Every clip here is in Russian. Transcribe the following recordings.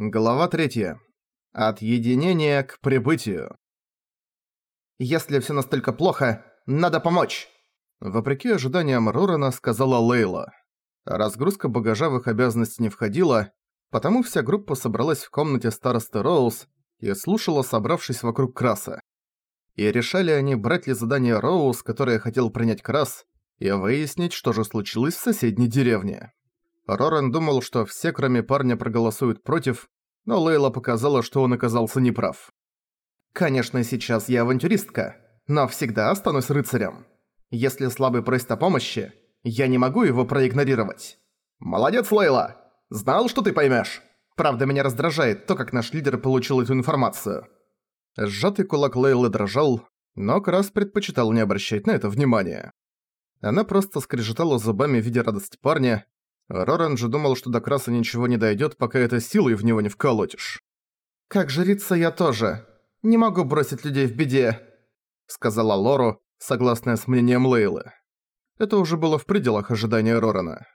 Глава 3. От единения к прибытию. «Если все настолько плохо, надо помочь!» Вопреки ожиданиям Рорана сказала Лейла. Разгрузка багажа в их обязанности не входила, потому вся группа собралась в комнате старосты Роуз и слушала, собравшись вокруг Краса. И решали они, брать ли задание Роуз, которое хотел принять Крас, и выяснить, что же случилось в соседней деревне. Роран думал, что все, кроме парня, проголосуют против, но Лейла показала, что он оказался неправ. «Конечно, сейчас я авантюристка, но всегда останусь рыцарем. Если слабый просит о помощи, я не могу его проигнорировать». «Молодец, Лейла! Знал, что ты поймешь. Правда, меня раздражает то, как наш лидер получил эту информацию». Сжатый кулак Лейлы дрожал, но Крас предпочитал не обращать на это внимания. Она просто скрежетала зубами, видя радость парня, Роран же думал, что до краса ничего не дойдет, пока это силой в него не вколотишь. «Как жрица я тоже. Не могу бросить людей в беде», — сказала Лору, согласная с мнением Лейлы. Это уже было в пределах ожидания Рорана.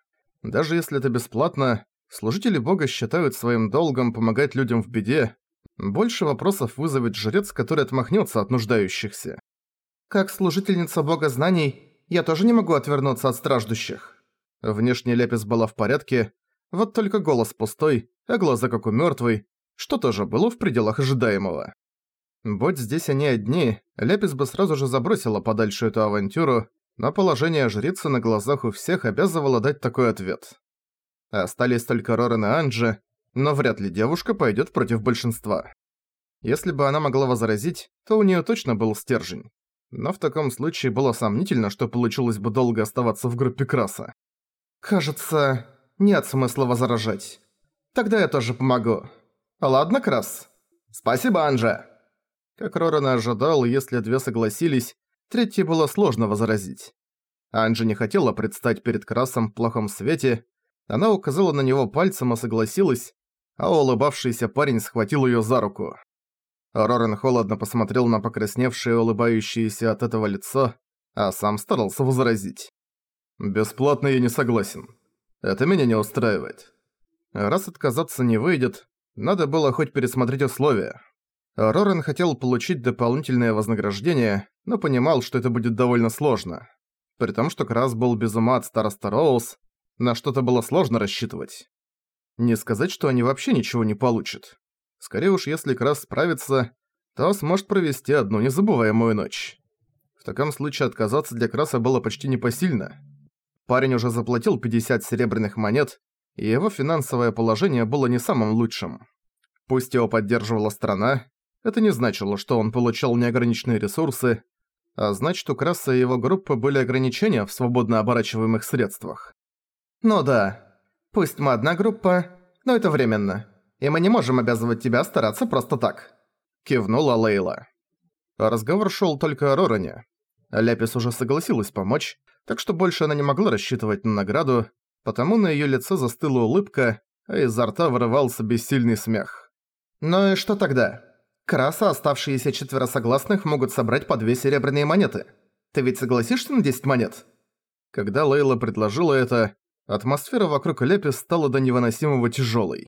Даже если это бесплатно, служители бога считают своим долгом помогать людям в беде, больше вопросов вызовет жрец, который отмахнется от нуждающихся. «Как служительница бога знаний, я тоже не могу отвернуться от страждущих». Внешне Лепис была в порядке, вот только голос пустой, а глаза как у мёртвой, что тоже было в пределах ожидаемого. Будь здесь они одни, Лепис бы сразу же забросила подальше эту авантюру, но положение жрицы на глазах у всех обязывало дать такой ответ. Остались только Рорен и Анджи, но вряд ли девушка пойдет против большинства. Если бы она могла возразить, то у нее точно был стержень. Но в таком случае было сомнительно, что получилось бы долго оставаться в группе Краса. «Кажется, нет смысла возражать. Тогда я тоже помогу. Ладно, Крас?» «Спасибо, Анже!» Как Роран ожидал, если две согласились, третьей было сложно возразить. Анжи не хотела предстать перед Красом в плохом свете, она указала на него пальцем и согласилась, а улыбавшийся парень схватил её за руку. Рорен холодно посмотрел на покрасневшее улыбающееся от этого лицо, а сам старался возразить. Бесплатно я не согласен. Это меня не устраивает. Раз отказаться не выйдет, надо было хоть пересмотреть условия. Рорен хотел получить дополнительное вознаграждение, но понимал, что это будет довольно сложно. При том, что Крас был без ума от староста Роуз, на что-то было сложно рассчитывать. Не сказать, что они вообще ничего не получат. Скорее уж, если Крас справится, то сможет провести одну незабываемую ночь. В таком случае отказаться для Краса было почти непосильно. Парень уже заплатил 50 серебряных монет, и его финансовое положение было не самым лучшим. Пусть его поддерживала страна, это не значило, что он получал неограниченные ресурсы, а значит, у Краса и его группы были ограничения в свободно оборачиваемых средствах. «Ну да, пусть мы одна группа, но это временно, и мы не можем обязывать тебя стараться просто так», — кивнула Лейла. Разговор шел только о Роране. Ляпис уже согласилась помочь, так что больше она не могла рассчитывать на награду, потому на её лице застыла улыбка, а изо рта вырывался бессильный смех. «Ну и что тогда? Краса оставшиеся четверо согласных могут собрать по две серебряные монеты. Ты ведь согласишься на 10 монет?» Когда Лейла предложила это, атмосфера вокруг Лепи стала до невыносимого тяжёлой.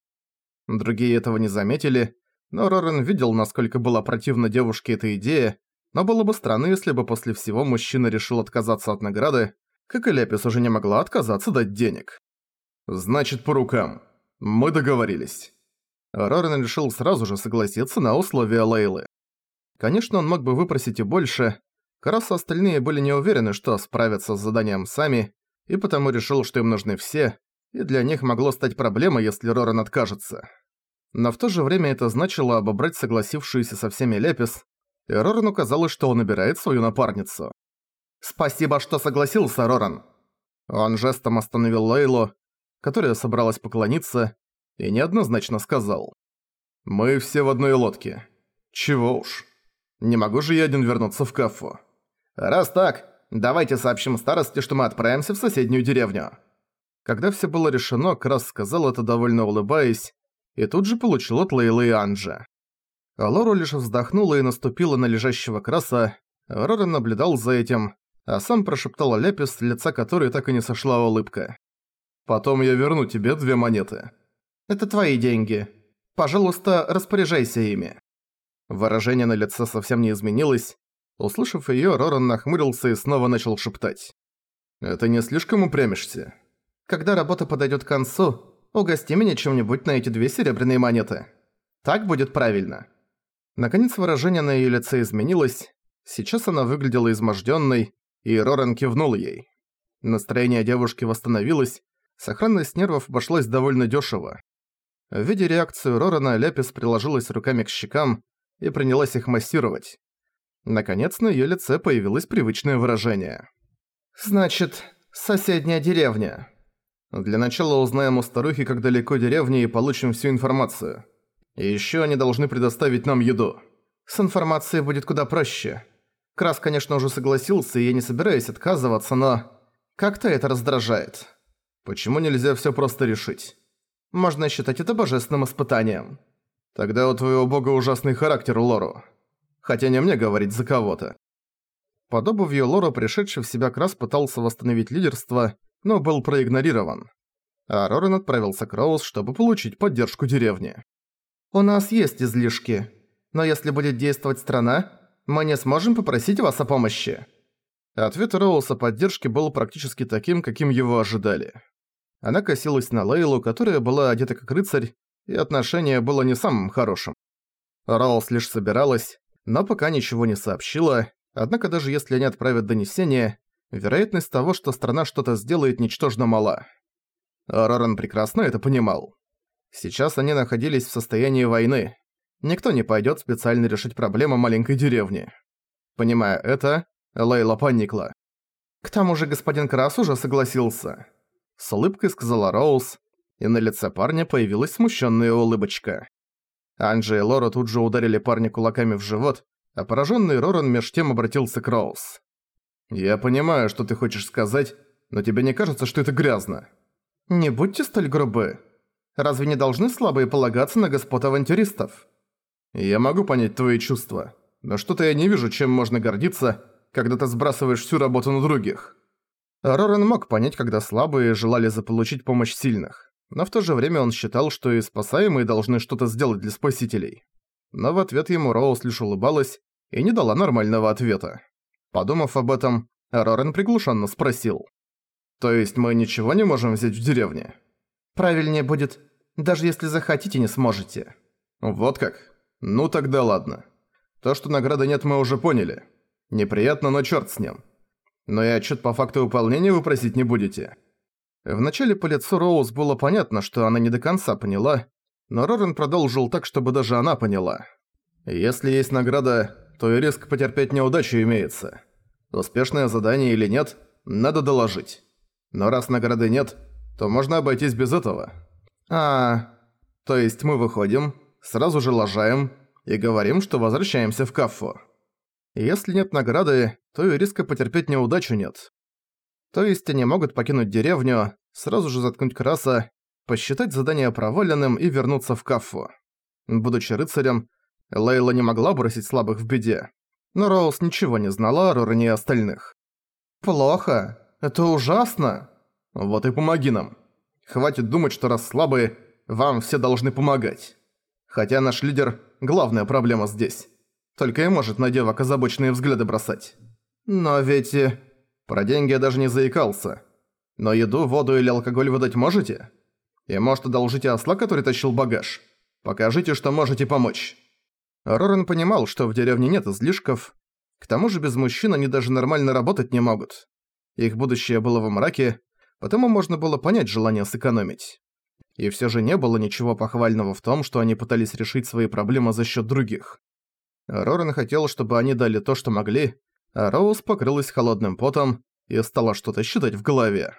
Другие этого не заметили, но Рорен видел, насколько была противна девушке эта идея, но было бы странно, если бы после всего мужчина решил отказаться от награды, как и Лепис уже не могла отказаться дать денег. «Значит, по рукам. Мы договорились». Рорен решил сразу же согласиться на условия Лейлы. Конечно, он мог бы выпросить и больше. Как остальные были не уверены, что справятся с заданием сами, и потому решил, что им нужны все, и для них могло стать проблемой, если Рорен откажется. Но в то же время это значило обобрать согласившуюся со всеми Лепис, Рорану казалось, что он набирает свою напарницу. «Спасибо, что согласился, Роран!» Он жестом остановил Лейлу, которая собралась поклониться, и неоднозначно сказал. «Мы все в одной лодке. Чего уж. Не могу же я один вернуться в кафу». «Раз так, давайте сообщим старости, что мы отправимся в соседнюю деревню». Когда все было решено, Крас сказал это довольно улыбаясь, и тут же получил от Лейлы и Анджа. А Лору лишь вздохнула и наступила на лежащего краса. Рорен наблюдал за этим, а сам прошептал Лепис, с лица которой так и не сошла улыбка. «Потом я верну тебе две монеты». «Это твои деньги». Пожалуйста, распоряжайся ими». Выражение на лице совсем не изменилось. Услышав её, Роран нахмурился и снова начал шептать. «Это не слишком упрямишься? Когда работа подойдёт к концу, угости меня чем-нибудь на эти две серебряные монеты. Так будет правильно». Наконец выражение на её лице изменилось. Сейчас она выглядела измождённой, и Роран кивнул ей. Настроение девушки восстановилось, сохранность нервов обошлась довольно дёшево. Видя реакцию Рорана, Ляпис приложилась руками к щекам и принялась их массировать. Наконец на её лице появилось привычное выражение. «Значит, соседняя деревня». Для начала узнаем у старухи, как далеко деревня, и получим всю информацию. И ещё они должны предоставить нам еду. С информацией будет куда проще. Крас, конечно, уже согласился, и я не собираюсь отказываться, но... Как-то это раздражает. Почему нельзя всё просто решить? Можно считать это божественным испытанием. Тогда у твоего бога ужасный характер, Лору. Хотя не мне говорить за кого-то. Под обувью Лору, пришедший в себя Крас, пытался восстановить лидерство, но был проигнорирован. А Рорен отправился к Роуз, чтобы получить поддержку деревни. «У нас есть излишки, но если будет действовать страна, мы не сможем попросить вас о помощи». Ответ Роуз о поддержке был практически таким, каким его ожидали. Она косилась на Лейлу, которая была одета как рыцарь, и отношение было не самым хорошим. Роуз лишь собиралась, но пока ничего не сообщила, однако даже если они отправят донесение, вероятность того, что страна что-то сделает, ничтожно мала. Роран прекрасно это понимал. Сейчас они находились в состоянии войны. Никто не пойдет специально решить проблему маленькой деревни. Понимая это, Лейла поникла. К тому же господин Крас уже согласился. С улыбкой сказала Роуз, и на лице парня появилась смущенная улыбочка. Анджи и Лора тут же ударили парня кулаками в живот, а пораженный Роран меж тем обратился к Роуз. «Я понимаю, что ты хочешь сказать, но тебе не кажется, что это грязно?» «Не будьте столь грубы. Разве не должны слабые полагаться на господ авантюристов?» «Я могу понять твои чувства, но что-то я не вижу, чем можно гордиться, когда ты сбрасываешь всю работу на других». Роран мог понять, когда слабые желали заполучить помощь сильных но в то же время он считал, что и спасаемые должны что-то сделать для спасителей. Но в ответ ему Роуз лишь улыбалась и не дала нормального ответа. Подумав об этом, Рорен приглушенно спросил. «То есть мы ничего не можем взять в деревне?» «Правильнее будет, даже если захотите, не сможете». «Вот как? Ну тогда ладно. То, что награды нет, мы уже поняли. Неприятно, но чёрт с ним. Но и отчет по факту выполнения вы просить не будете». Вначале по лицу Роуз было понятно, что она не до конца поняла, но Рорен продолжил так, чтобы даже она поняла. «Если есть награда, то и риск потерпеть неудачу имеется. Успешное задание или нет, надо доложить. Но раз награды нет, то можно обойтись без этого. А, то есть мы выходим, сразу же лажаем и говорим, что возвращаемся в кафу. Если нет награды, то и риска потерпеть неудачу нет. То есть они могут покинуть деревню, сразу же заткнуть краса, посчитать задание проваленным и вернуться в кафу. Будучи рыцарем, Лейла не могла бросить слабых в беде. Но Роуз ничего не знала о Рорене и остальных. «Плохо. Это ужасно. Вот и помоги нам. Хватит думать, что раз слабые, вам все должны помогать. Хотя наш лидер – главная проблема здесь. Только и может на девок озабоченные взгляды бросать. Но ведь... Про деньги я даже не заикался. Но еду, воду или алкоголь выдать можете? И может одолжите осла, который тащил багаж? Покажите, что можете помочь». Рорен понимал, что в деревне нет излишков. К тому же без мужчин они даже нормально работать не могут. Их будущее было во мраке, потому можно было понять желание сэкономить. И всё же не было ничего похвального в том, что они пытались решить свои проблемы за счёт других. Рорен хотел, чтобы они дали то, что могли, а Роуз покрылась холодным потом и стала что-то считать в голове.